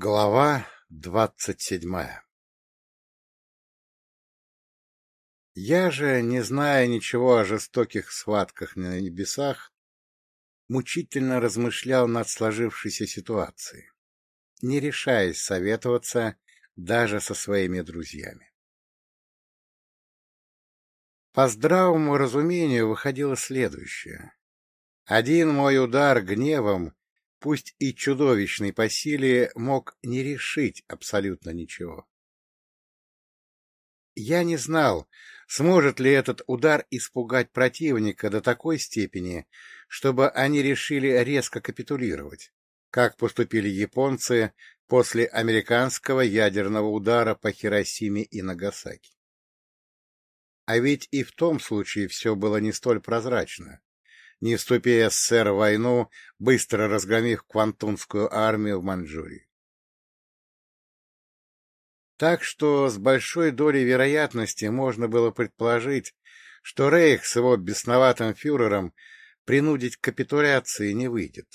Глава двадцать седьмая Я же, не зная ничего о жестоких схватках на небесах, мучительно размышлял над сложившейся ситуацией, не решаясь советоваться даже со своими друзьями. По здравому разумению выходило следующее. Один мой удар гневом пусть и чудовищный по силе, мог не решить абсолютно ничего. Я не знал, сможет ли этот удар испугать противника до такой степени, чтобы они решили резко капитулировать, как поступили японцы после американского ядерного удара по Хиросиме и Нагасаки. А ведь и в том случае все было не столь прозрачно не вступив СССР в войну, быстро разгромив квантунскую армию в Маньчжурии. Так что с большой долей вероятности можно было предположить, что Рейх с его бесноватым фюрером принудить к капитуляции не выйдет.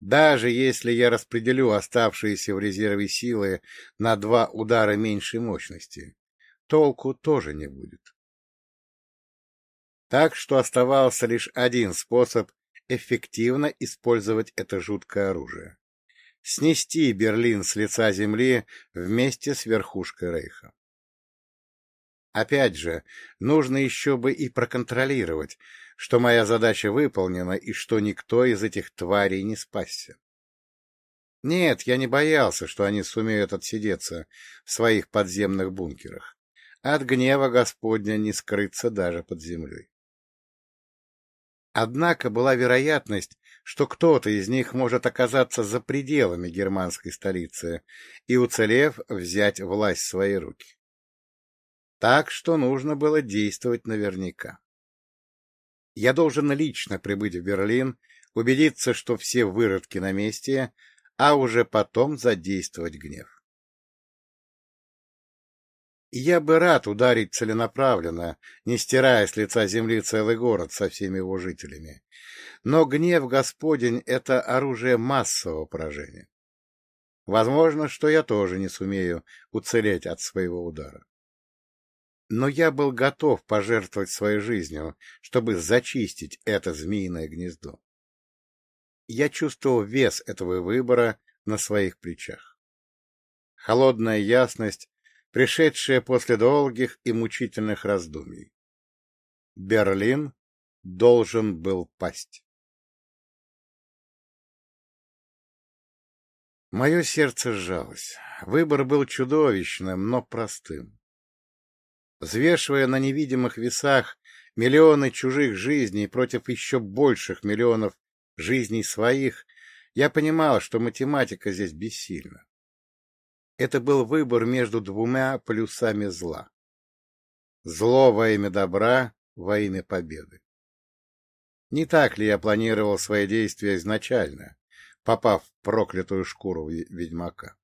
Даже если я распределю оставшиеся в резерве силы на два удара меньшей мощности, толку тоже не будет. Так что оставался лишь один способ эффективно использовать это жуткое оружие — снести Берлин с лица земли вместе с верхушкой Рейха. Опять же, нужно еще бы и проконтролировать, что моя задача выполнена и что никто из этих тварей не спасся. Нет, я не боялся, что они сумеют отсидеться в своих подземных бункерах. От гнева Господня не скрыться даже под землей. Однако была вероятность, что кто-то из них может оказаться за пределами германской столицы и, уцелев, взять власть в свои руки. Так что нужно было действовать наверняка. Я должен лично прибыть в Берлин, убедиться, что все выродки на месте, а уже потом задействовать гнев. Я бы рад ударить целенаправленно, не стирая с лица земли целый город со всеми его жителями. Но гнев Господень — это оружие массового поражения. Возможно, что я тоже не сумею уцелеть от своего удара. Но я был готов пожертвовать своей жизнью, чтобы зачистить это змеиное гнездо. Я чувствовал вес этого выбора на своих плечах. Холодная ясность пришедшее после долгих и мучительных раздумий. Берлин должен был пасть. Мое сердце сжалось. Выбор был чудовищным, но простым. Взвешивая на невидимых весах миллионы чужих жизней против еще больших миллионов жизней своих, я понимал, что математика здесь бессильна. Это был выбор между двумя плюсами зла. Зло во имя добра, во имя победы. Не так ли я планировал свои действия изначально, попав в проклятую шкуру ведьмака?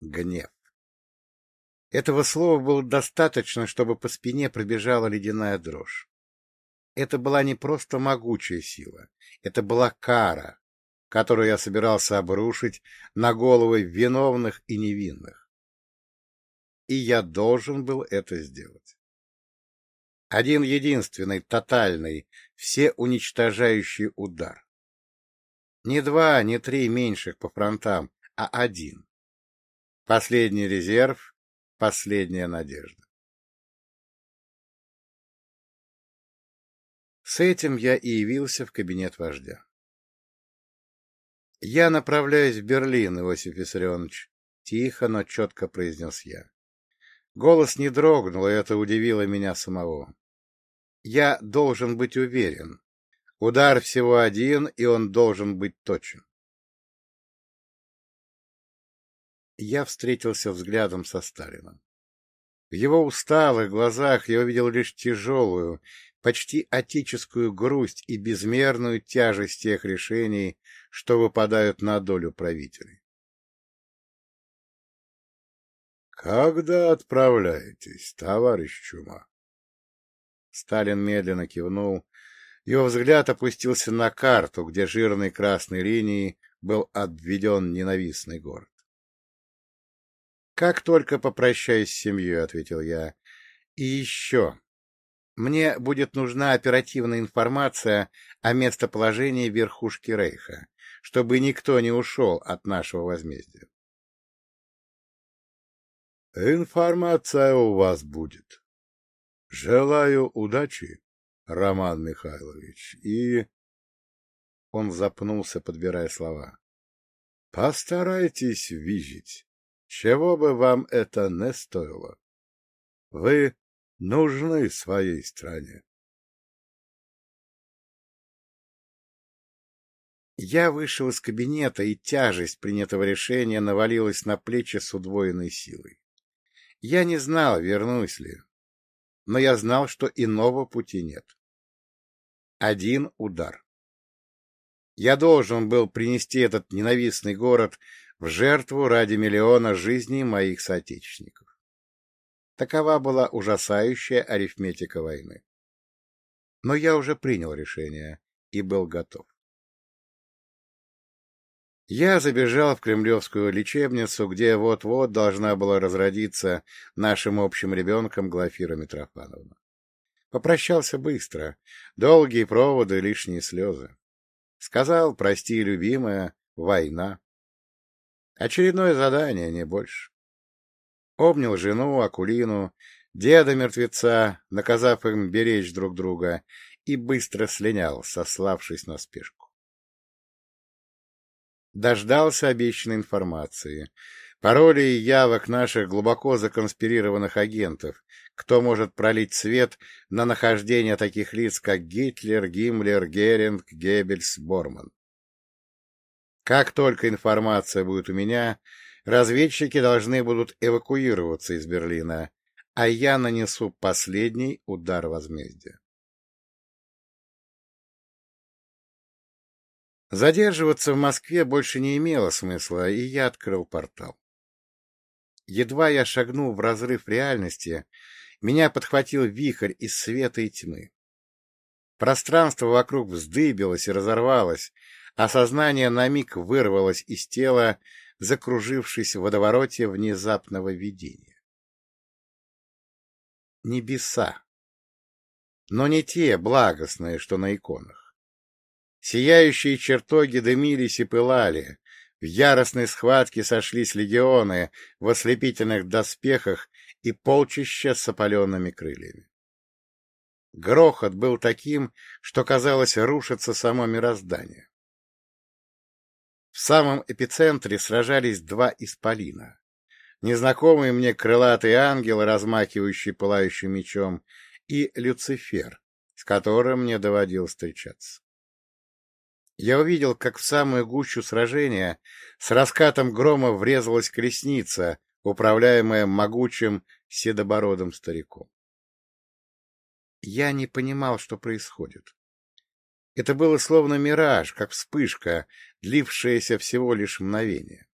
Гнев. Этого слова было достаточно, чтобы по спине пробежала ледяная дрожь. Это была не просто могучая сила, это была кара, которую я собирался обрушить на головы виновных и невинных. И я должен был это сделать. Один единственный, тотальный, все уничтожающий удар. Не два, не три меньших по фронтам, а один. Последний резерв, последняя надежда. С этим я и явился в кабинет вождя. — Я направляюсь в Берлин, Иосиф Виссарионович, — тихо, но четко произнес я. Голос не дрогнул, и это удивило меня самого. Я должен быть уверен. Удар всего один, и он должен быть точен. Я встретился взглядом со Сталином. В его усталых глазах я увидел лишь тяжелую, почти отеческую грусть и безмерную тяжесть тех решений, что выпадают на долю правителей. «Когда отправляетесь, товарищ Чума?» Сталин медленно кивнул. Его взгляд опустился на карту, где жирной красной линией был обведен ненавистный город. «Как только попрощаюсь с семьей», — ответил я. «И еще. Мне будет нужна оперативная информация о местоположении верхушки Рейха, чтобы никто не ушел от нашего возмездия». «Информация у вас будет. Желаю удачи, Роман Михайлович, и...» Он запнулся, подбирая слова. — Постарайтесь видеть, чего бы вам это не стоило. Вы нужны своей стране. Я вышел из кабинета, и тяжесть принятого решения навалилась на плечи с удвоенной силой. Я не знал, вернусь ли, но я знал, что иного пути нет. Один удар. Я должен был принести этот ненавистный город в жертву ради миллиона жизней моих соотечественников. Такова была ужасающая арифметика войны. Но я уже принял решение и был готов. Я забежал в кремлевскую лечебницу, где вот-вот должна была разродиться нашим общим ребенком Глафира Митрофановна. Попрощался быстро. Долгие проводы, лишние слезы. Сказал, прости, любимая, война. Очередное задание, не больше. Обнял жену, Акулину, деда-мертвеца, наказав им беречь друг друга, и быстро слинял, сославшись на спешку. Дождался обещанной информации. Пароли и явок наших глубоко законспирированных агентов, кто может пролить свет на нахождение таких лиц, как Гитлер, Гиммлер, Геринг, Геббельс, Борман. Как только информация будет у меня, разведчики должны будут эвакуироваться из Берлина, а я нанесу последний удар возмездия. Задерживаться в Москве больше не имело смысла, и я открыл портал. Едва я шагнул в разрыв реальности, меня подхватил вихрь из света и тьмы. Пространство вокруг вздыбилось и разорвалось, а сознание на миг вырвалось из тела, закружившись в водовороте внезапного видения. Небеса. Но не те благостные, что на иконах. Сияющие чертоги дымились и пылали, в яростной схватке сошлись легионы в ослепительных доспехах и полчища с опаленными крыльями. Грохот был таким, что, казалось, рушится само мироздание. В самом эпицентре сражались два исполина. Незнакомый мне крылатый ангел, размахивающий пылающим мечом, и Люцифер, с которым мне доводилось встречаться. Я увидел, как в самую гущу сражения с раскатом грома врезалась колесница, управляемая могучим седобородым стариком. Я не понимал, что происходит. Это было словно мираж, как вспышка, длившаяся всего лишь мгновение.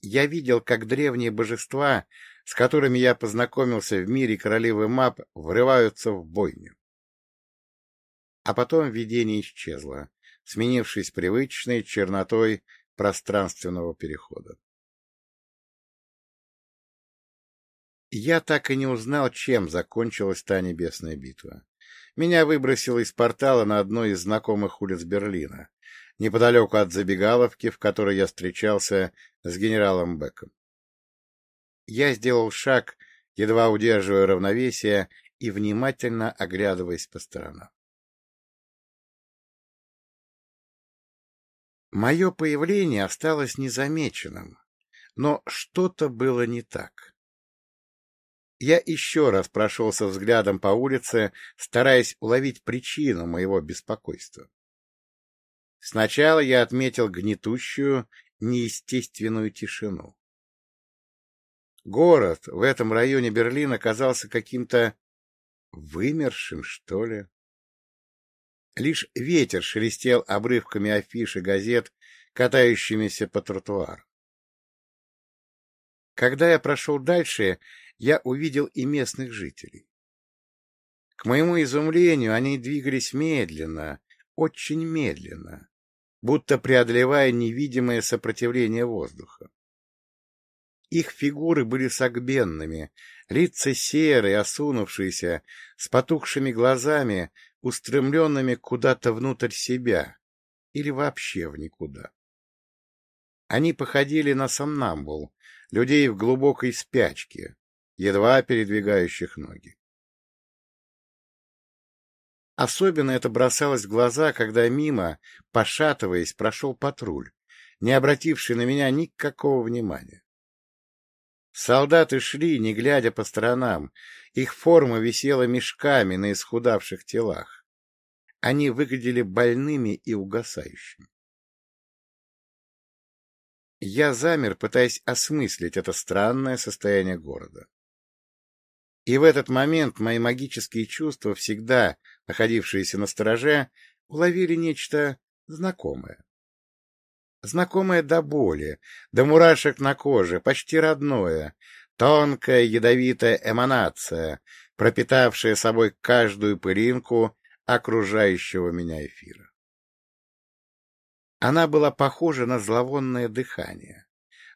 Я видел, как древние божества, с которыми я познакомился в мире королевы Мап, врываются в бойню. А потом видение исчезло, сменившись привычной чернотой пространственного перехода. Я так и не узнал, чем закончилась та небесная битва. Меня выбросило из портала на одной из знакомых улиц Берлина, неподалеку от забегаловки, в которой я встречался с генералом Беком. Я сделал шаг, едва удерживая равновесие и внимательно оглядываясь по сторонам. Мое появление осталось незамеченным, но что-то было не так. Я еще раз прошелся взглядом по улице, стараясь уловить причину моего беспокойства. Сначала я отметил гнетущую, неестественную тишину. Город в этом районе Берлина казался каким-то вымершим, что ли. Лишь ветер шелестел обрывками афиш и газет, катающимися по тротуару. Когда я прошел дальше, я увидел и местных жителей. К моему изумлению, они двигались медленно, очень медленно. будто преодолевая невидимое сопротивление воздуха. Их фигуры были согбенными, лица серые, осунувшиеся, с потухшими глазами, устремленными куда-то внутрь себя или вообще в никуда. Они походили на сомнамбул, людей в глубокой спячке, едва передвигающих ноги. Особенно это бросалось в глаза, когда мимо, пошатываясь, прошел патруль, не обративший на меня никакого внимания. Солдаты шли, не глядя по сторонам, их форма висела мешками на исхудавших телах. Они выглядели больными и угасающими. Я замер, пытаясь осмыслить это странное состояние города. И в этот момент мои магические чувства, всегда находившиеся на стороже, уловили нечто знакомое. Знакомое до боли, до мурашек на коже, почти родное, тонкая ядовитая эманация, пропитавшая собой каждую пылинку окружающего меня эфира. Она была похожа на зловонное дыхание,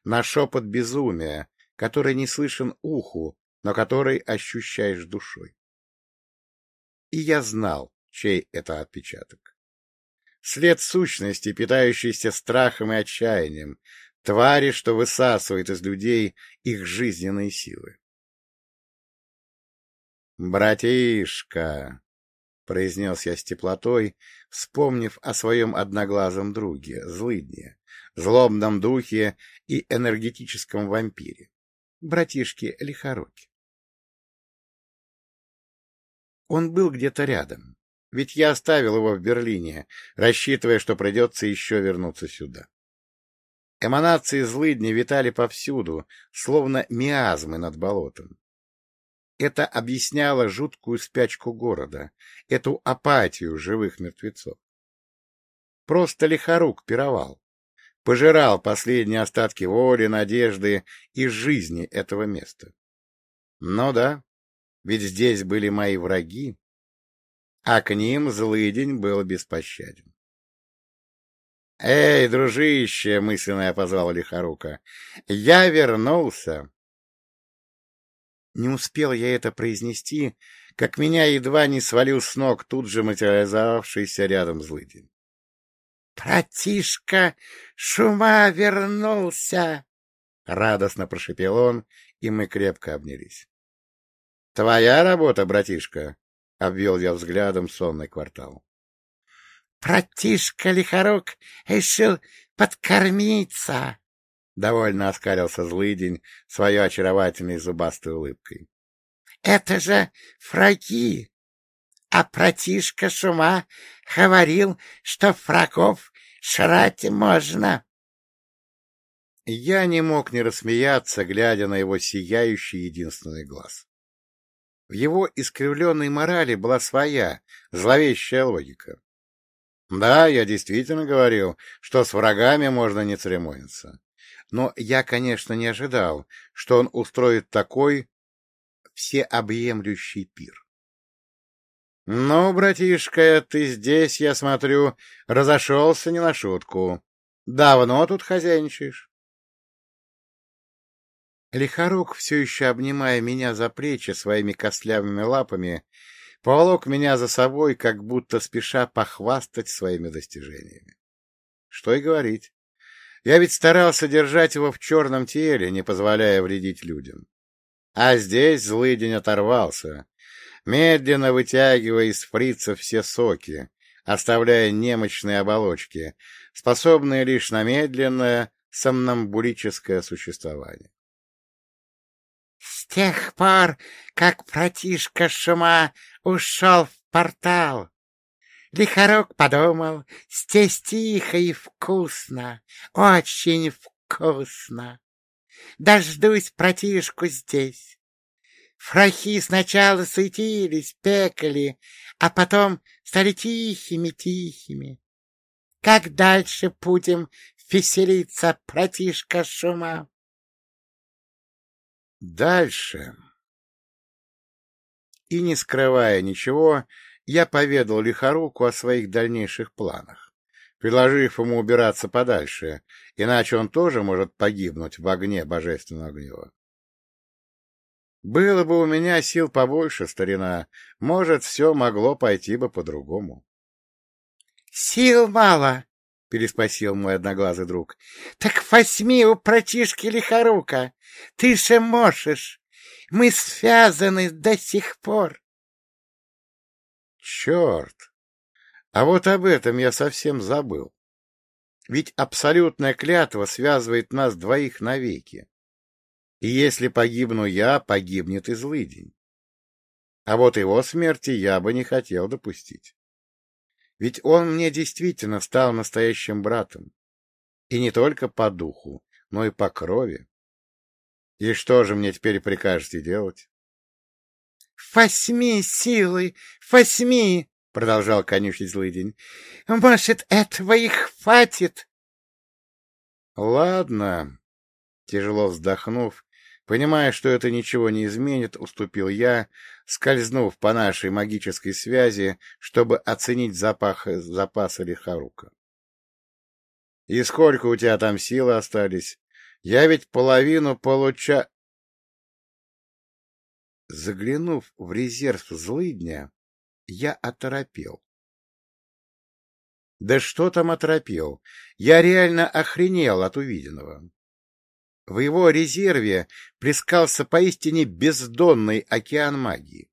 на шепот безумия, который не слышен уху, но который ощущаешь душой. И я знал, чей это отпечаток. След сущности, питающейся страхом и отчаянием, твари, что высасывает из людей их жизненные силы. «Братишка!» — произнес я с теплотой, вспомнив о своем одноглазом друге, злыдне, злобном духе и энергетическом вампире, братишке Лихороке. Он был где-то рядом, ведь я оставил его в Берлине, рассчитывая, что придется еще вернуться сюда. Эманации злыдни витали повсюду, словно миазмы над болотом. Это объясняло жуткую спячку города, эту апатию живых мертвецов. Просто лихорук пировал, пожирал последние остатки воли, надежды и жизни этого места. Ну да, ведь здесь были мои враги, а к ним злый день был беспощаден. — Эй, дружище! — мысленно я позвал Лихорука. — Я вернулся! Не успел я это произнести, как меня едва не свалил с ног тут же материализовавшийся рядом злыдень. — Братишка, шума вернулся! — радостно прошепел он, и мы крепко обнялись. — Твоя работа, братишка, — обвел я взглядом сонный квартал. — Братишка Лихорок решил подкормиться, — довольно оскалился злыдень своей очаровательной зубастой улыбкой. — Это же фраги! А братишка Шума говорил, что фрагов шрать можно. Я не мог не рассмеяться, глядя на его сияющий единственный глаз. В его искривленной морали была своя, зловещая логика. Да, я действительно говорил, что с врагами можно не церемониться. Но я, конечно, не ожидал, что он устроит такой всеобъемлющий пир. — Ну, братишка, ты здесь, я смотрю, разошелся не на шутку. Давно тут хозяйничаешь? Лихорук, все еще обнимая меня за плечи своими костлявыми лапами, поволок меня за собой, как будто спеша похвастать своими достижениями. Что и говорить. Я ведь старался держать его в черном теле, не позволяя вредить людям. А здесь злый день оторвался, медленно вытягивая из фрица все соки, оставляя немощные оболочки, способные лишь на медленное сомнамбулическое существование. С тех пор, как братишка Шума ушел в портал, Лихорок подумал, здесь тихо и вкусно, очень вкусно. Дождусь братишку здесь. Фрахи сначала светились, пекали, а потом стали тихими-тихими. Как дальше будем веселиться, братишка Шума? Дальше. И не скрывая ничего, я поведал Лихоруку о своих дальнейших планах, предложив ему убираться подальше, иначе он тоже может погибнуть в огне божественного гнева. Было бы у меня сил побольше, старина, может, все могло пойти бы по-другому. — Сил мало, — переспросил мой одноглазый друг. — Так возьми у братишки Лихорука. Ты же можешь. Мы связаны до сих пор. Черт! А вот об этом я совсем забыл. Ведь абсолютная клятва связывает нас двоих навеки. И если погибну я, погибнет и злыдень. А вот его смерти я бы не хотел допустить. Ведь он мне действительно стал настоящим братом. И не только по духу, но и по крови. И что же мне теперь прикажете делать? — Восьми силы, восьми! — продолжал конючить злыдень. — Может, этого и хватит? — Ладно. Тяжело вздохнув, Понимая, что это ничего не изменит, уступил я, скользнув по нашей магической связи, чтобы оценить запах, запасы Лихарука. — И сколько у тебя там силы остались? Я ведь половину получа... Заглянув в резерв злыдня, я оторопел. Да что там оторопел? Я реально охренел от увиденного. В его резерве плескался поистине бездонный океан магии.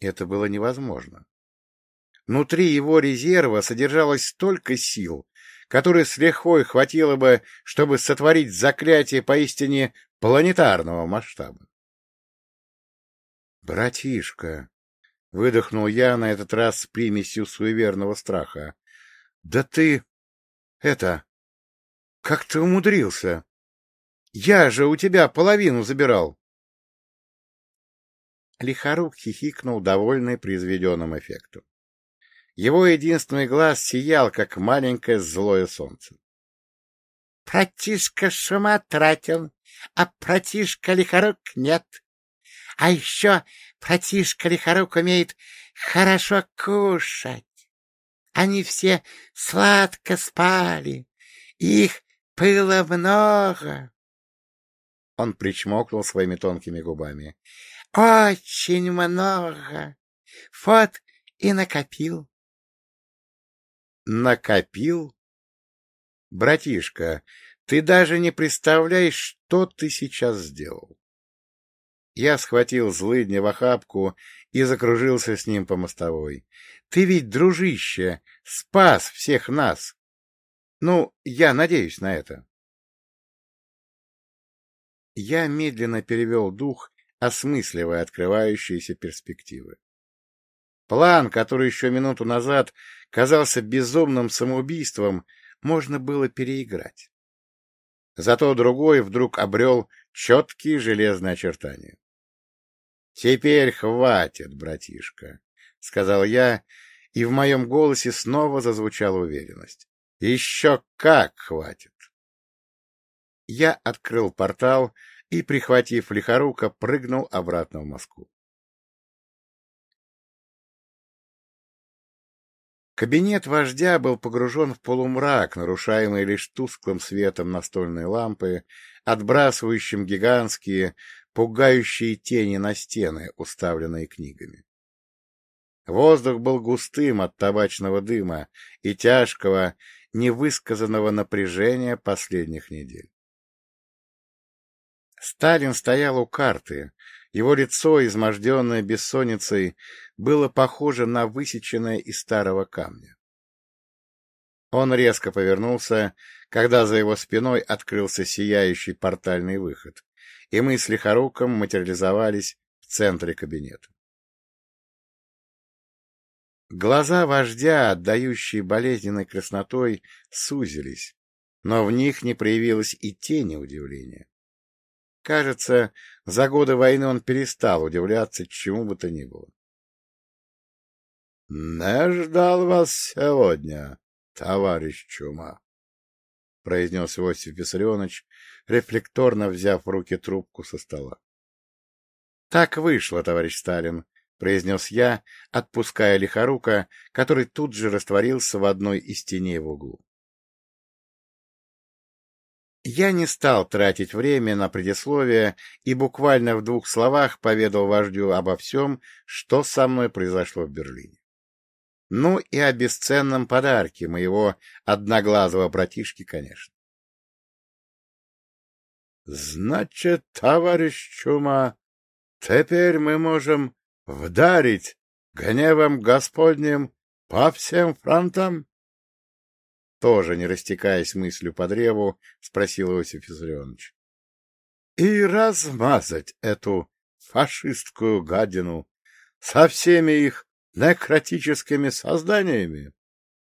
Это было невозможно. Внутри его резерва содержалось столько сил, которые с лихвой хватило бы, чтобы сотворить заклятие поистине планетарного масштаба. «Братишка!» — выдохнул я на этот раз с примесью суеверного страха. «Да ты... это... как ты умудрился?» Я же у тебя половину забирал. Лихорук хихикнул, довольный произведенным эффектом. Его единственный глаз сиял, как маленькое злое солнце. — Протишка шума тратил, а протишка Лихорук нет. А еще протишка Лихорук умеет хорошо кушать. Они все сладко спали, их было много. Он причмокнул своими тонкими губами. — Очень много. Вот и накопил. — Накопил? Братишка, ты даже не представляешь, что ты сейчас сделал. Я схватил злыдня в охапку и закружился с ним по мостовой. Ты ведь, дружище, спас всех нас. Ну, я надеюсь на это. Я медленно перевел дух, осмысливая открывающиеся перспективы. План, который еще минуту назад казался безумным самоубийством, можно было переиграть. Зато другой вдруг обрел четкие железные очертания. — Теперь хватит, братишка, — сказал я, и в моем голосе снова зазвучала уверенность. — Еще как хватит! Я открыл портал и, прихватив лихорука, прыгнул обратно в Москву. Кабинет вождя был погружен в полумрак, нарушаемый лишь тусклым светом настольной лампы, отбрасывающим гигантские, пугающие тени на стены, уставленные книгами. Воздух был густым от табачного дыма и тяжкого, невысказанного напряжения последних недель. Сталин стоял у карты. Его лицо, изможденное бессонницей, было похоже на высеченное из старого камня. Он резко повернулся, когда за его спиной открылся сияющий портальный выход, и мы с Лихоруком материализовались в центре кабинета. Глаза вождя, отдающие болезненной краснотой, сузились, но в них не проявилось и тени удивления. Кажется, за годы войны он перестал удивляться чему бы то ни было. — Не ждал вас сегодня, товарищ Чума, — произнес Иосиф Виссарионович, рефлекторно взяв в руки трубку со стола. — Так вышло, товарищ Сталин, — произнес я, отпуская лихорука, который тут же растворился в одной из теней в углу. Я не стал тратить время на предисловие и буквально в двух словах поведал вождю обо всем, что со мной произошло в Берлине. Ну и о бесценном подарке моего одноглазого братишки, конечно. — Значит, товарищ Чума, теперь мы можем вдарить гневом Господним по всем фронтам? Тоже, не растекаясь мыслью по древу, спросил Иосиф Виссарионович. — И размазать эту фашистскую гадину со всеми их некротическими созданиями?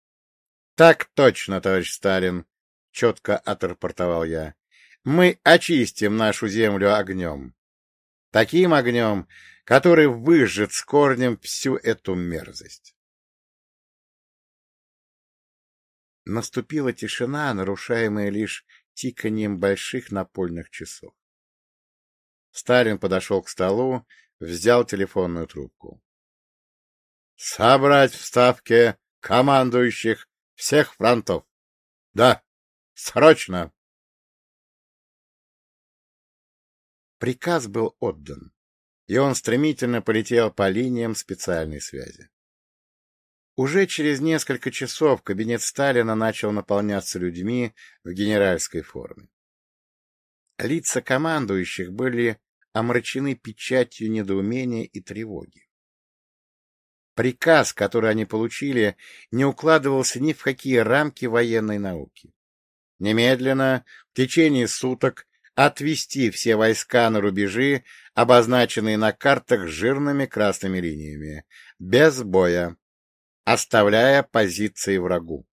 — Так точно, товарищ Сталин, — четко отрапортовал я. — Мы очистим нашу землю огнем. Таким огнем, который выжжет с корнем всю эту мерзость. Наступила тишина, нарушаемая лишь тиканьем больших напольных часов. Сталин подошел к столу, взял телефонную трубку. — Собрать в Ставке командующих всех фронтов. — Да, срочно. Приказ был отдан, и он стремительно полетел по линиям специальной связи. Уже через несколько часов кабинет Сталина начал наполняться людьми в генеральской форме. Лица командующих были омрачены печатью недоумения и тревоги. Приказ, который они получили, не укладывался ни в какие рамки военной науки. Немедленно, в течение суток, отвести все войска на рубежи, обозначенные на картах жирными красными линиями, без боя, оставляя позиции врагу.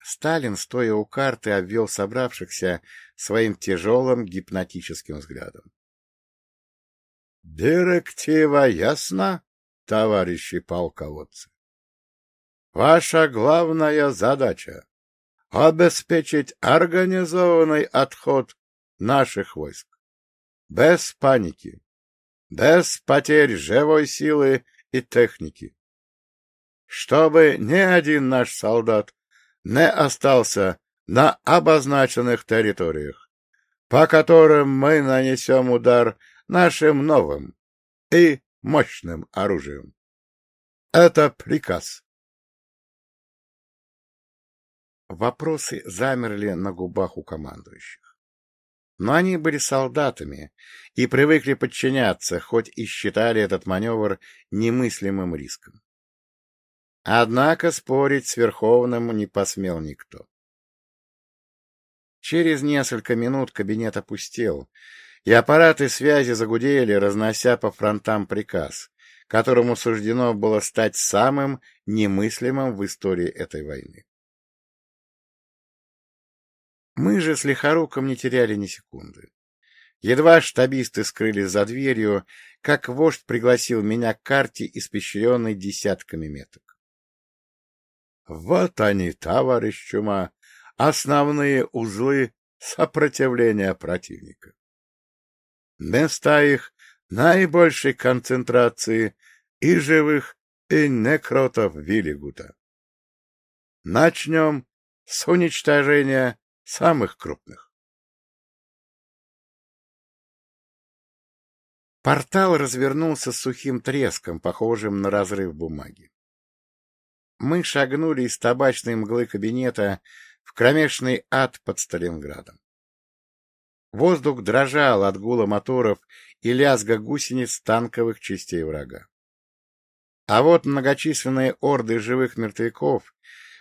Сталин, стоя у карты, обвел собравшихся своим тяжелым гипнотическим взглядом. — Директива ясна, товарищи полководцы? Ваша главная задача — обеспечить организованный отход наших войск. Без паники, без потерь живой силы и техники. Чтобы ни один наш солдат не остался на обозначенных территориях, по которым мы нанесем удар нашим новым и мощным оружием. Это приказ. Вопросы замерли на губах у командующих. Но они были солдатами и привыкли подчиняться, хоть и считали этот маневр немыслимым риском. Однако спорить с Верховным не посмел никто. Через несколько минут кабинет опустел, и аппараты связи загудели, разнося по фронтам приказ, которому суждено было стать самым немыслимым в истории этой войны. Мы же с Лихоруком не теряли ни секунды. Едва штабисты скрылись за дверью, как вождь пригласил меня к карте, испещренной десятками меток. — Вот они, товарищ Чума, основные узлы сопротивления противника. Места их наибольшей концентрации и живых, и некротов Виллигута. Начнем с уничтожения самых крупных. Портал развернулся с сухим треском, похожим на разрыв бумаги. Мы шагнули из табачной мглы кабинета в кромешный ад под Сталинградом. Воздух дрожал от гула моторов и лязга гусениц танковых частей врага. А вот многочисленные орды живых мертвяков,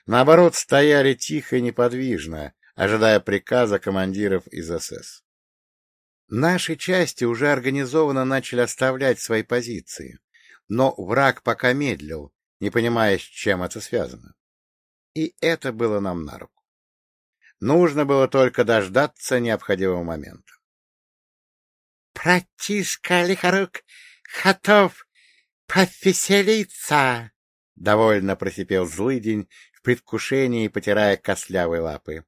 наоборот, стояли тихо и неподвижно, ожидая приказа командиров из СС. Наши части уже организованно начали оставлять свои позиции, но враг пока медлил, не понимая, с чем это связано. И это было нам на руку. Нужно было только дождаться необходимого момента. — Братишка Лихорук готов повеселиться! — довольно просипел злыдень в предвкушении, потирая костлявые лапы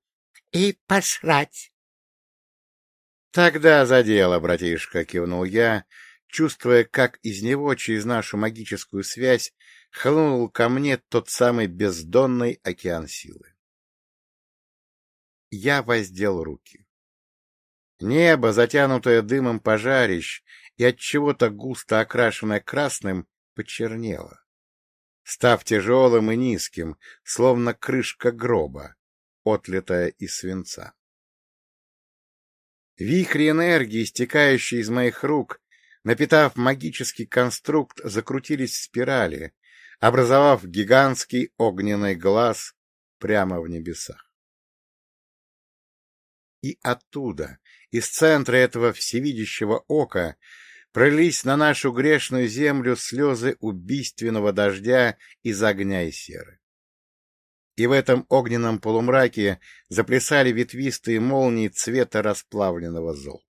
и пошрать. — Тогда за дело, братишка, — кивнул я, чувствуя, как из него через нашу магическую связь хлынул ко мне тот самый бездонный океан силы. Я воздел руки. Небо, затянутое дымом пожарищ и от чего-то густо окрашенное красным, почернело, став тяжелым и низким, словно крышка гроба, отлитая из свинца. Вихри энергии, стекающие из моих рук, напитав магический конструкт, закрутились в спирали, образовав гигантский огненный глаз прямо в небесах. И оттуда, из центра этого всевидящего ока, пролились на нашу грешную землю слезы убийственного дождя из огня и серы. И в этом огненном полумраке заплясали ветвистые молнии цвета расплавленного золота.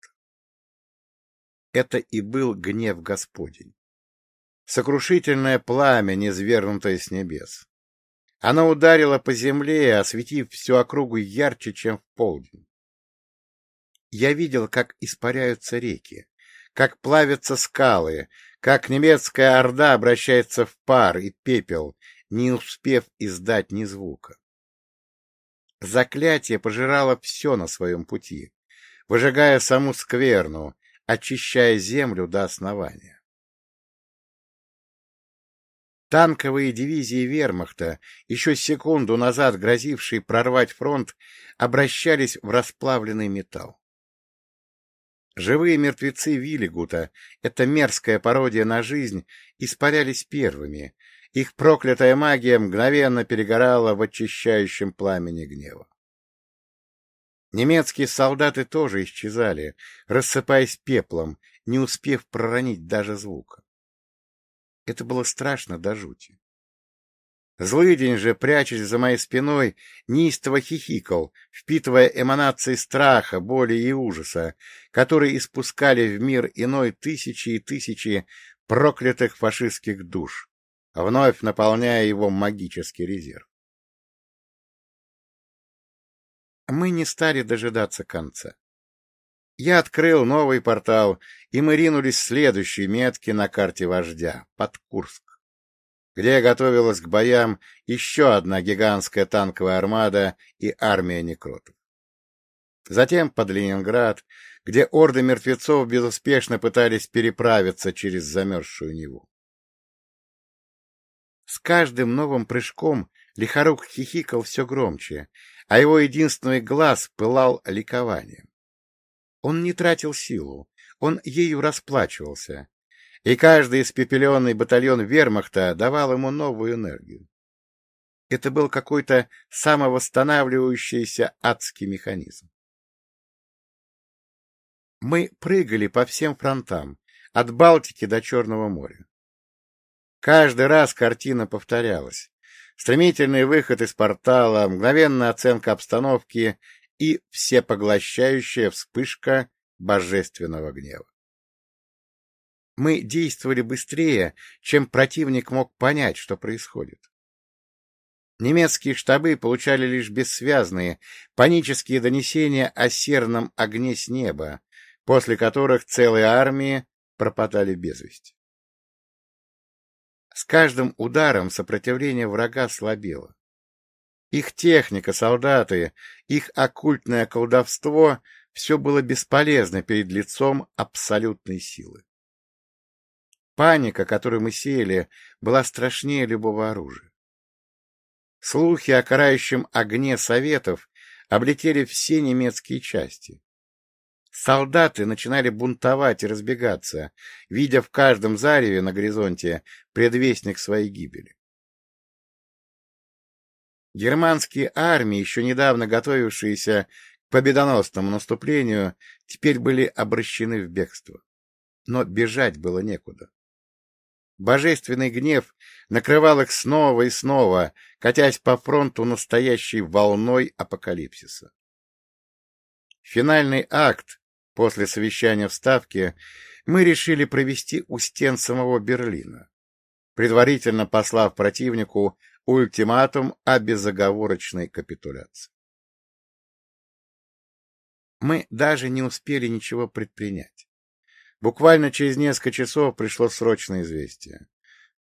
Это и был гнев Господень. Сокрушительное пламя, низвергнутое с небес. Оно ударило по земле, осветив всю округу ярче, чем в полдень. Я видел, как испаряются реки, как плавятся скалы, как немецкая орда обращается в пар и пепел, не успев издать ни звука. Заклятие пожирало все на своем пути, выжигая саму скверну, очищая землю до основания. Танковые дивизии вермахта, еще секунду назад грозившие прорвать фронт, обращались в расплавленный металл. Живые мертвецы Виллигута, эта мерзкая пародия на жизнь, испарялись первыми. Их проклятая магия мгновенно перегорала в очищающем пламени гнева. Немецкие солдаты тоже исчезали, рассыпаясь пеплом, не успев проронить даже звука. Это было страшно до жути. Злыдень же, прячась за моей спиной, неистово хихикал, впитывая эманации страха, боли и ужаса, которые испускали в мир иной тысячи и тысячи проклятых фашистских душ, вновь наполняя его магический резерв. Мы не стали дожидаться конца. Я открыл новый портал, и мы ринулись в следующие метки на карте вождя, под Курск где готовилась к боям еще одна гигантская танковая армада и армия некротов. Затем под Ленинград, где орды мертвецов безуспешно пытались переправиться через замерзшую Неву. С каждым новым прыжком Лихорук хихикал все громче, а его единственный глаз пылал ликованием. Он не тратил силу, он ею расплачивался, и каждый испепеленный батальон вермахта давал ему новую энергию. Это был какой-то самовосстанавливающийся адский механизм. Мы прыгали по всем фронтам, от Балтики до Черного моря. Каждый раз картина повторялась. Стремительный выход из портала, мгновенная оценка обстановки и всепоглощающая вспышка божественного гнева. Мы действовали быстрее, чем противник мог понять, что происходит. Немецкие штабы получали лишь бессвязные, панические донесения о серном огне с неба, после которых целые армии пропадали без вести. С каждым ударом сопротивление врага слабело. Их техника, солдаты, их оккультное колдовство — все было бесполезно перед лицом абсолютной силы. Паника, которую мы сеяли, была страшнее любого оружия. Слухи о карающем огне советов облетели все немецкие части. Солдаты начинали бунтовать и разбегаться, видя в каждом зареве на горизонте предвестник своей гибели. Германские армии, еще недавно готовившиеся к победоносному наступлению, теперь были обращены в бегство. Но бежать было некуда. Божественный гнев накрывал их снова и снова, катясь по фронту настоящей волной апокалипсиса. Финальный акт после совещания в Ставке мы решили провести у стен самого Берлина, предварительно послав противнику ультиматум о безоговорочной капитуляции. Мы даже не успели ничего предпринять. Буквально через несколько часов пришло срочное известие.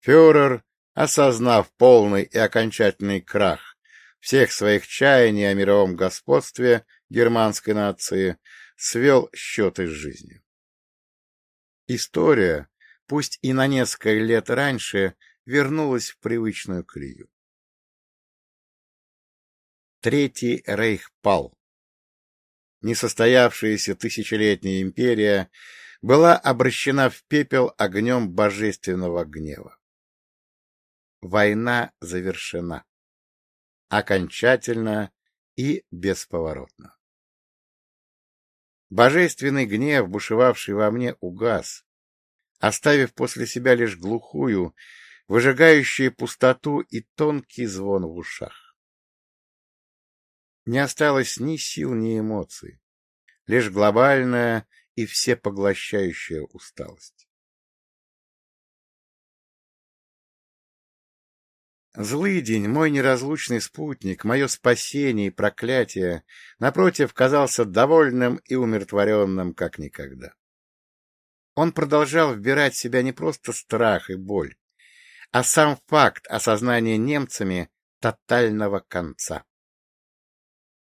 Фюрер, осознав полный и окончательный крах всех своих чаяний о мировом господстве германской нации, свел счеты с жизнью. История, пусть и на несколько лет раньше, вернулась в привычную колею. Третий рейх пал. Несостоявшаяся тысячелетняя империя была обращена в пепел огнем божественного гнева. Война завершена. Окончательно и бесповоротно. Божественный гнев, бушевавший во мне, угас, оставив после себя лишь глухую, выжигающую пустоту и тонкий звон в ушах. Не осталось ни сил, ни эмоций, лишь глобальная и всепоглощающая усталость. Злый день, мой неразлучный спутник, мое спасение и проклятие, напротив, казался довольным и умиротворенным, как никогда. Он продолжал вбирать в себя не просто страх и боль, а сам факт осознания немцами тотального конца.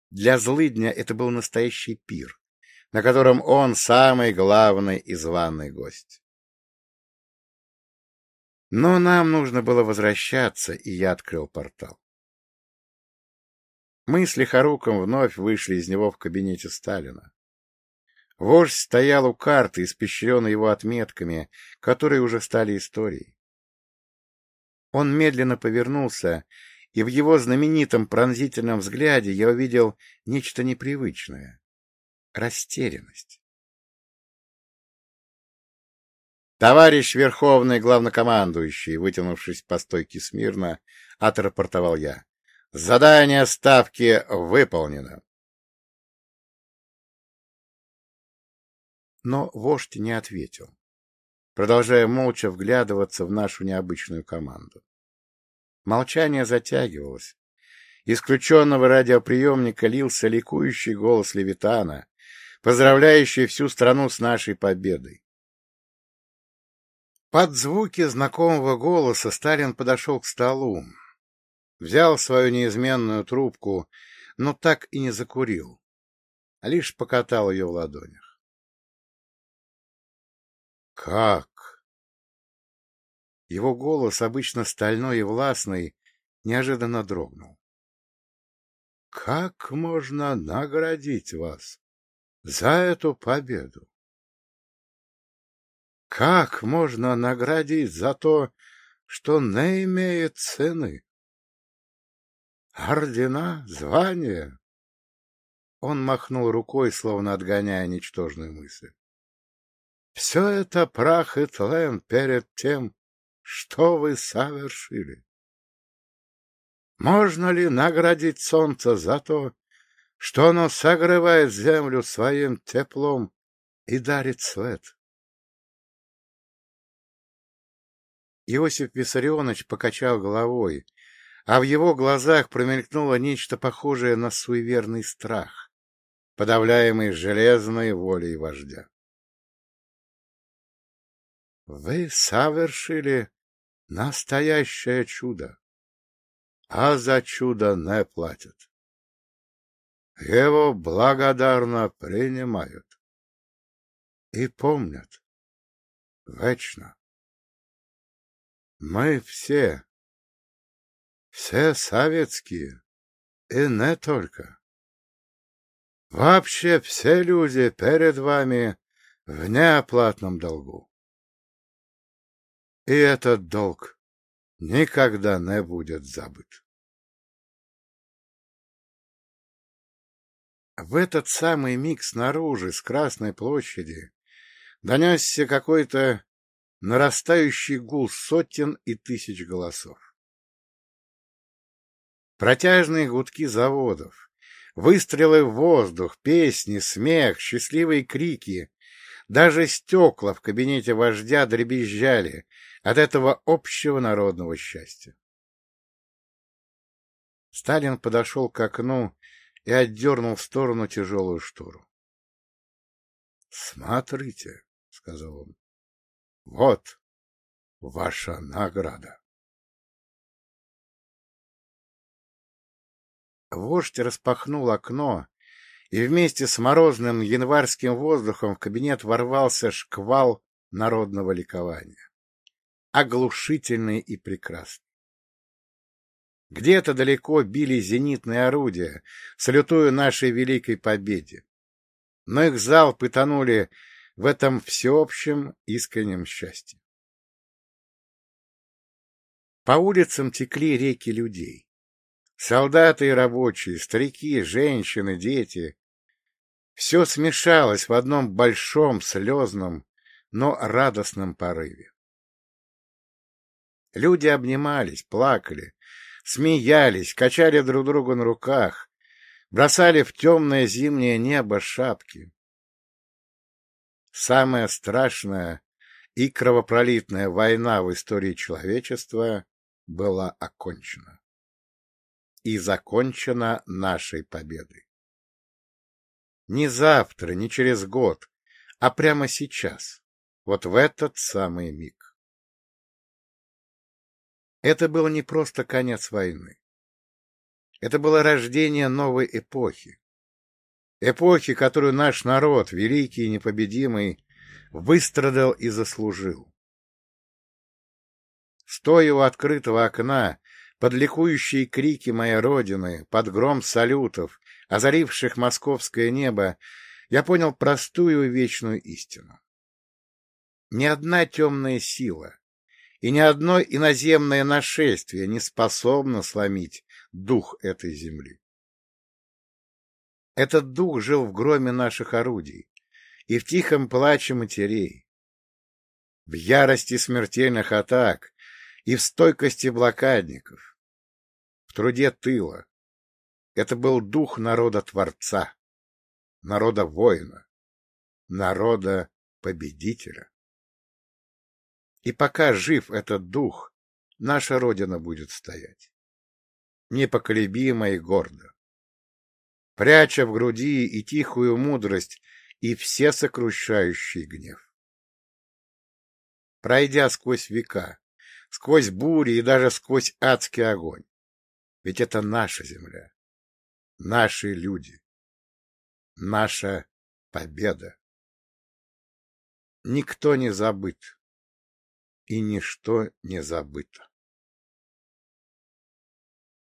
Для злыдня это был настоящий пир, на котором он самый главный и званый гость. Но нам нужно было возвращаться, и я открыл портал. Мы с Лихоруком вновь вышли из него в кабинете Сталина. Вождь стоял у карты, испещренной его отметками, которые уже стали историей. Он медленно повернулся, и в его знаменитом пронзительном взгляде я увидел нечто непривычное — растерянность. «Товарищ Верховный Главнокомандующий», вытянувшись по стойке смирно, отрапортовал я. «Задание ставки выполнено». Но вождь не ответил, продолжая молча вглядываться в нашу необычную команду. Молчание затягивалось. Исключенного радиоприемника лился ликующий голос Левитана, поздравляющий всю страну с нашей победой. Под звуки знакомого голоса Сталин подошел к столу, взял свою неизменную трубку, но так и не закурил, а лишь покатал ее в ладонях. «Как?» Его голос, обычно стальной и властный, неожиданно дрогнул. «Как можно наградить вас за эту победу?» Как можно наградить за то, что не имеет цены? Ордена, звания? Он махнул рукой, словно отгоняя ничтожную мысль. Все это прах и тлен перед тем, что вы совершили. Можно ли наградить солнце за то, что оно согревает землю своим теплом и дарит свет? Иосиф Виссарионович покачал головой, а в его глазах промелькнуло нечто похожее на суеверный страх, подавляемый железной волей вождя. — Вы совершили настоящее чудо, а за чудо не платят. Его благодарно принимают и помнят вечно. Мы все, все советские, и не только. Вообще все люди перед вами в неоплатном долгу. И этот долг никогда не будет забыт. В этот самый миг снаружи, с Красной площади, донесся какой-то нарастающий гул сотен и тысяч голосов. Протяжные гудки заводов, выстрелы в воздух, песни, смех, счастливые крики, даже стекла в кабинете вождя дребезжали от этого общего народного счастья. Сталин подошел к окну и отдернул в сторону тяжелую штору. — Смотрите, сказал он. — Вот ваша награда. Вождь распахнул окно, и вместе с морозным январским воздухом в кабинет ворвался шквал народного ликования. Оглушительный и прекрасный. Где-то далеко били зенитные орудия, салютуя нашей великой победе. Но их залпы тонули в этом всеобщем искреннем счастье. По улицам текли реки людей. Солдаты и рабочие, старики, женщины, дети. Все смешалось в одном большом, слезном, но радостном порыве. Люди обнимались, плакали, смеялись, качали друг друга на руках, бросали в темное зимнее небо шапки. Самая страшная и кровопролитная война в истории человечества была окончена. И закончена нашей победой. Не завтра, не через год, а прямо сейчас, вот в этот самый миг. Это был не просто конец войны. Это было рождение новой эпохи. Эпохи, которую наш народ, великий и непобедимый, выстрадал и заслужил. Стоя у открытого окна, под ликующие крики моей родины, под гром салютов, озаривших московское небо, я понял простую вечную истину. Ни одна темная сила и ни одно иноземное нашествие не способно сломить дух этой земли. Этот дух жил в громе наших орудий и в тихом плаче матерей, в ярости смертельных атак и в стойкости блокадников, в труде тыла. Это был дух народа-творца, народа-воина, народа-победителя. И пока жив этот дух, наша Родина будет стоять. Непоколебимо и гордо. Пряча в груди и тихую мудрость, и все сокрушающий гнев. Пройдя сквозь века, сквозь бури и даже сквозь адский огонь. Ведь это наша земля, наши люди, наша победа. Никто не забыт и ничто не забыто.